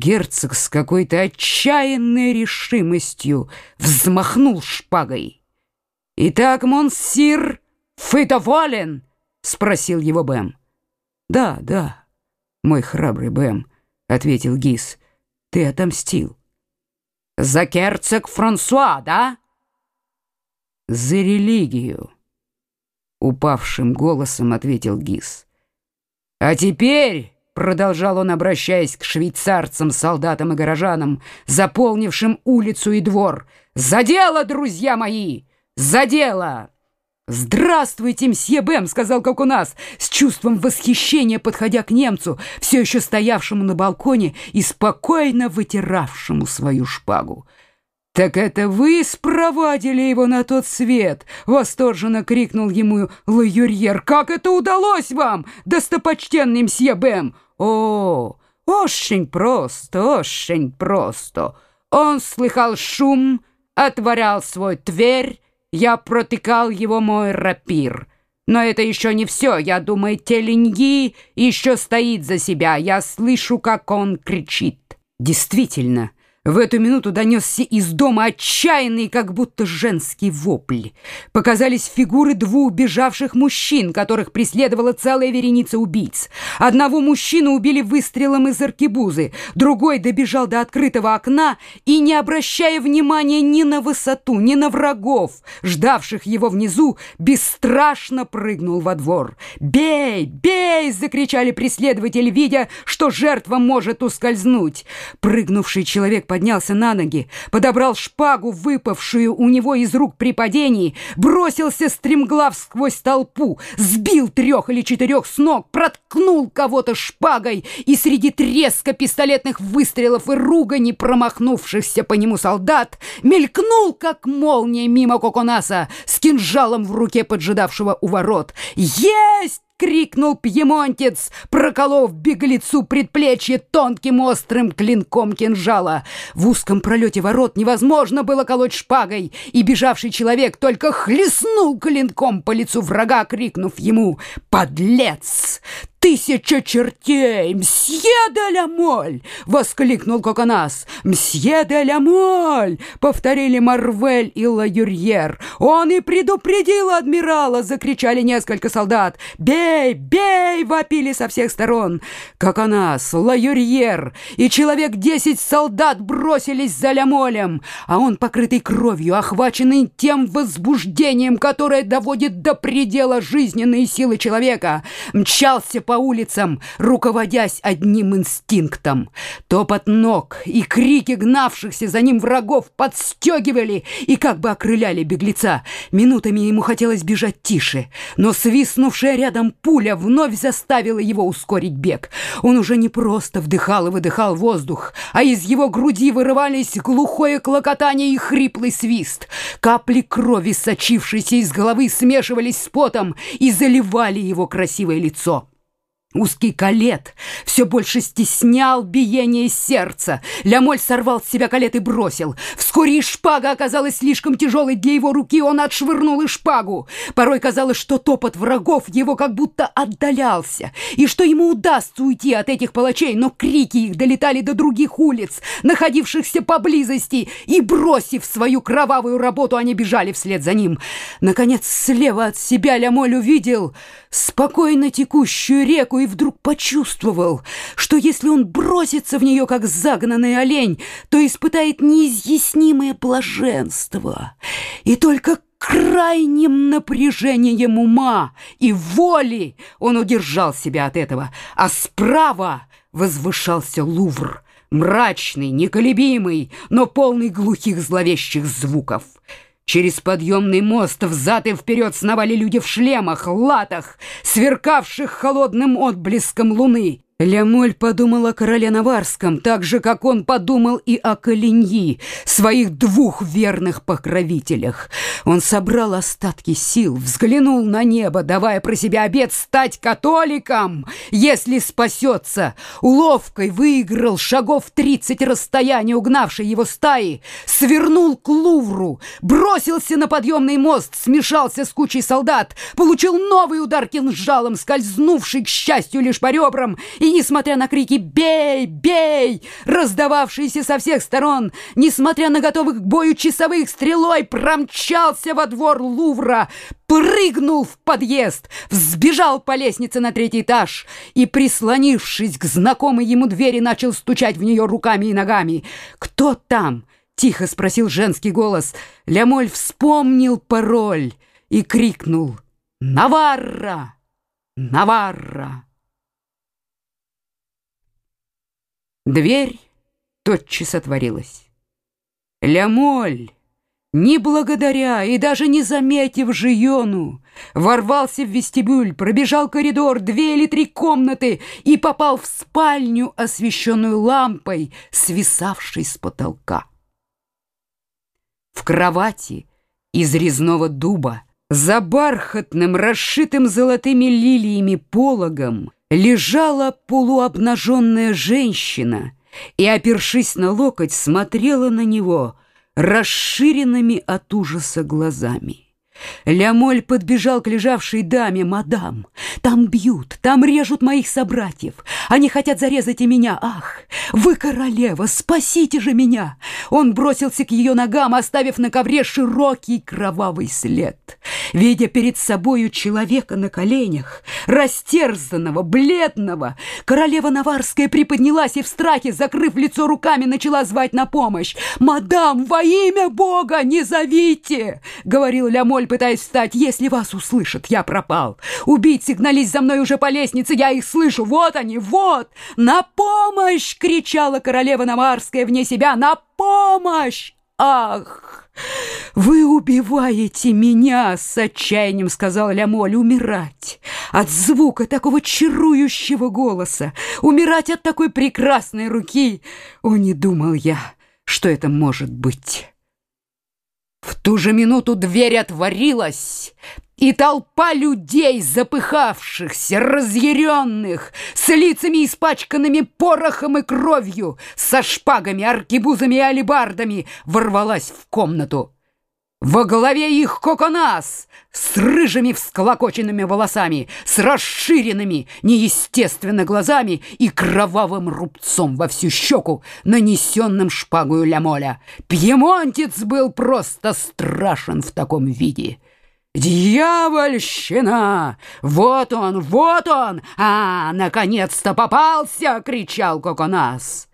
Герцог с какой-то отчаянной решимостью взмахнул шпагой. «Итак, монсир, вы доволен?» — спросил его Бэм. «Да, да, мой храбрый Бэм», — ответил Гис. «Ты отомстил». «За герцог Франсуа, да?» «За религию», — упавшим голосом ответил Гис. «А теперь...» Продолжал он, обращаясь к швейцарцам, солдатам и горожанам, заполнившим улицу и двор. «За дело, друзья мои! За дело!» «Здравствуйте, мсье Бэм!» — сказал как у нас, с чувством восхищения подходя к немцу, все еще стоявшему на балконе и спокойно вытиравшему свою шпагу. «Так это вы спровадили его на тот свет!» — восторженно крикнул ему Лаюрьер. «Как это удалось вам, достопочтенный мсье Бэм?» «О, очень просто, очень просто!» Он слыхал шум, отворял свой дверь, я протыкал его мой рапир. Но это еще не все. Я думаю, Теленьги еще стоит за себя. Я слышу, как он кричит. Действительно, в эту минуту донесся из дома отчаянный, как будто женский вопль. Показались фигуры двух бежавших мужчин, которых преследовала целая вереница убийц. Одного мужчину убили выстрелом из аркебузы, другой добежал до открытого окна и, не обращая внимания ни на высоту, ни на врагов, ждавших его внизу, бесстрашно прыгнул во двор. «Бей! Бей!» — закричали преследователи, видя, что жертва может ускользнуть. Прыгнувший человек поднялся на ноги, подобрал шпагу, выпавшую у него из рук при падении, бросился стремглав сквозь толпу, сбил трех или четырех с ног, проткнул кого-то шпагой и среди треска пистолетных выстрелов и ругани промахнувшихся по нему солдат мелькнул, как молния мимо Коконаса с кинжалом в руке поджидавшего у ворот. «Есть!» Крикнул пьемонтец, проколов беглецу предплечье тонким острым клинком кинжала. В узком пролете ворот невозможно было колоть шпагой, и бежавший человек только хлестнул клинком по лицу врага, крикнув ему «Подлец! «Тысяча чертей! Мсье де ля моль!» — воскликнул Коконас. «Мсье де ля моль!» — повторили Марвель и Ла-Юрьер. «Он и предупредил адмирала!» — закричали несколько солдат. «Бей! Бей!» — вопили со всех сторон. Коконас, Ла-Юрьер и человек десять солдат бросились за Лямолем, а он, покрытый кровью, охваченный тем возбуждением, которое доводит до предела жизненные силы человека, мчался по улицам, руководясь одним инстинктом. Топот ног и крики гнавшихся за ним врагов подстегивали и как бы окрыляли беглеца. Минутами ему хотелось бежать тише, но свистнувшая рядом пуля вновь заставила его ускорить бег. Он уже не просто вдыхал и выдыхал воздух, а из его груди вырывались глухое клокотание и хриплый свист. Капли крови, сочившиеся из головы, смешивались с потом и заливали его красивое лицо. Узкий калет все больше стеснял биение сердца. Лямоль сорвал с себя калет и бросил. Вскоре и шпага оказалась слишком тяжелой для его руки, он отшвырнул и шпагу. Порой казалось, что топот врагов его как будто отдалялся, и что ему удастся уйти от этих палачей, но крики их долетали до других улиц, находившихся поблизости, и, бросив свою кровавую работу, они бежали вслед за ним. Наконец, слева от себя Лямоль увидел спокойно текущую реку и вдруг почувствовал, что если он бросится в нее, как загнанный олень, то испытает неизъяснимое блаженство. И только крайним напряжением ума и воли он удержал себя от этого, а справа возвышался Лувр, мрачный, неколебимый, но полный глухих зловещих звуков. Через подъемный мост взад и вперед сновали люди в шлемах, латах, сверкавших холодным отблеском луны. Лямоль подумал о короле Наварском, так же, как он подумал и о Калиньи, своих двух верных покровителях. Он собрал остатки сил, взглянул на небо, давая про себя обет стать католиком, если спасется. Уловкой выиграл шагов тридцать расстояния угнавшей его стаи, свернул к Лувру, бросился на подъемный мост, смешался с кучей солдат, получил новый удар кинжалом, скользнувший, к счастью, лишь по ребрам, и несмотря на крики «Бей! Бей!», раздававшиеся со всех сторон, несмотря на готовых к бою часовых, стрелой промчался во двор Лувра, прыгнул в подъезд, взбежал по лестнице на третий этаж и, прислонившись к знакомой ему двери, начал стучать в нее руками и ногами. «Кто там?» — тихо спросил женский голос. Лямоль вспомнил пароль и крикнул «Наварра! Наварра!» Дверь тотчас отворилась. Лямоль, не благодаря и даже не заметив Жиону, ворвался в вестибюль, пробежал коридор, две или три комнаты и попал в спальню, освещенную лампой, свисавшей с потолка. В кровати из резного дуба за бархатным, расшитым золотыми лилиями пологом лежала полуобнаженная женщина и, опершись на локоть, смотрела на него расширенными от ужаса глазами. Лямоль подбежал к лежавшей даме, мадам. Там бьют, там режут моих собратьев. Они хотят зарезать и меня. Ах, вы королева, спасите же меня! Он бросился к ее ногам, оставив на ковре широкий кровавый след. Видя перед собою человека на коленях, растерзанного, бледного, королева Наварская приподнялась и в страхе, закрыв лицо руками, начала звать на помощь. «Мадам, во имя Бога не зовите!» — говорил Лямоль, пытаясь встать. «Если вас услышат, я пропал. Убийцы гнались за мной уже по лестнице, я их слышу. Вот они, вот! На помощь!» — кричала королева Наварская вне себя. «На помощь! Ах!» «Вы убиваете меня!» — с отчаянием сказал Лямоль. «Умирать от звука такого чарующего голоса, умирать от такой прекрасной руки! О, не думал я, что это может быть!» В ту же минуту дверь отворилась, и толпа людей, запыхавшихся, разъяренных, с лицами испачканными порохом и кровью, со шпагами, аркебузами и алебардами, ворвалась в комнату. Во главе их Коконас с рыжими всклокоченными волосами, с расширенными неестественно глазами и кровавым рубцом во всю щеку, нанесенным шпагою Лямоля. Пьемонтец был просто страшен в таком виде. «Дьявольщина! Вот он, вот он! А, наконец-то попался!» — кричал Коконас.